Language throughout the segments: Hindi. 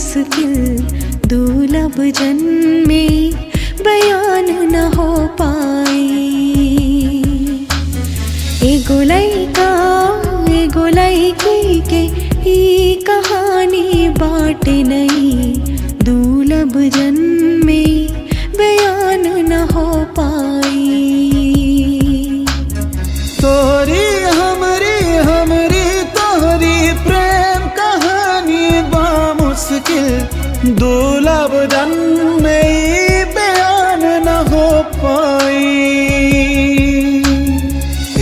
मुश्किल दुर्लभ जन्मे बयान न हो पाई जन में बयान न हो पाई।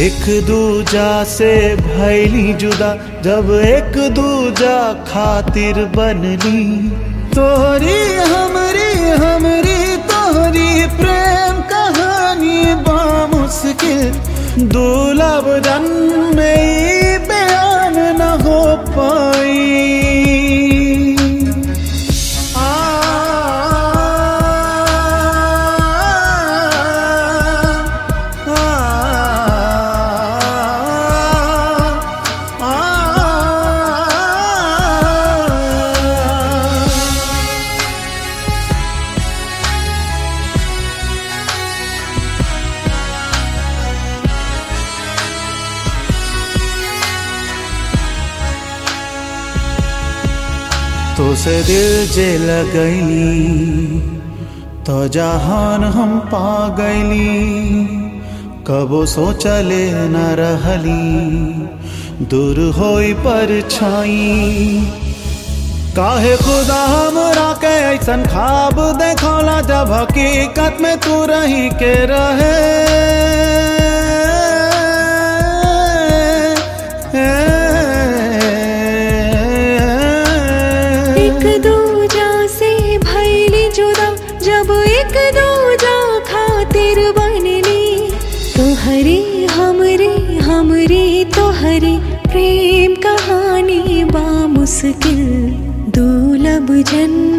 एक दूजा से भैली जुदा, जब एक दूजा खातिर बनली तोरी हमरी हमरी तोरी प्रेम कहानी बा मुश्किल। दुर्लभ जन में तो से दिल जे लगैली तो जहान हम पा गईली। कबो सोचले न रहली, दूर होई पर छाई। काहे खुदा हमरा के ऐसन खाब देखौला, जब हकीकत में तू रही के रहे। एक दूजा से भैली जुदा, जब एक दूजा खातिर बनली। तोहरी हमरी हमरी तोहरी प्रेम कहानी बा मुश्किल दुर्लभ जन्मे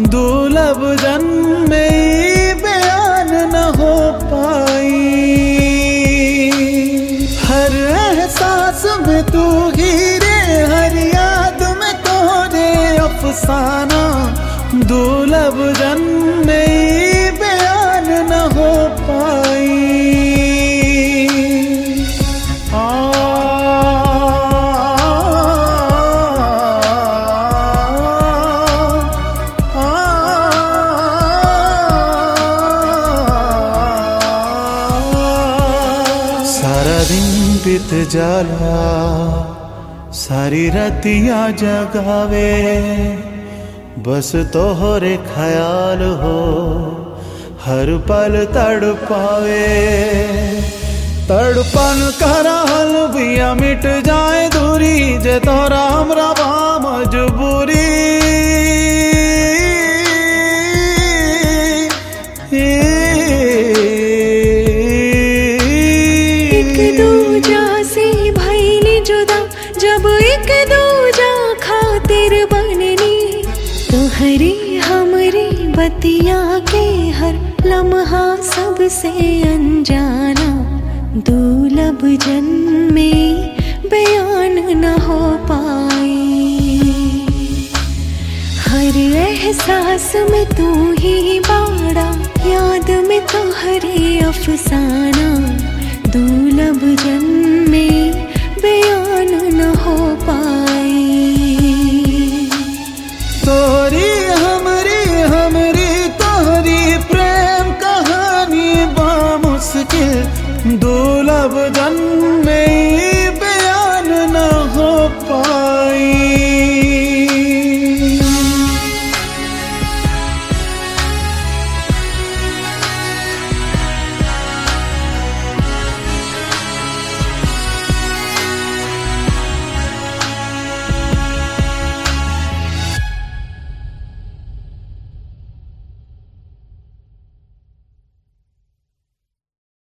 दुर्लभ जन्म बयान न हो पाई। हर एहसास में तू ही रे हर याद में तोरे अफसाना। दुर्लभ जन दिन जाला सारी रतिया जगावे। बस तोहरे ख्याल हो, हर पल तड़ पावे तड़पन करहल बिया मिट जाए दूरी, जे तोरा हमरा मजबूरी। जब एक दूजा खातिर बनली तोहरी हमरी बतिया के हर लम्हा सबसे अनजाना। दुर्लभ जन्मे बयान न हो पाई हर एहसास में तू ही बाड़ा, याद में तो हरे अफसाना। दुर्लभ जन्मे बयान न हो पाई तोरी हमरी हमरी तोरी प्रेम कहानी बा मुश्किल। दुर्लभ जन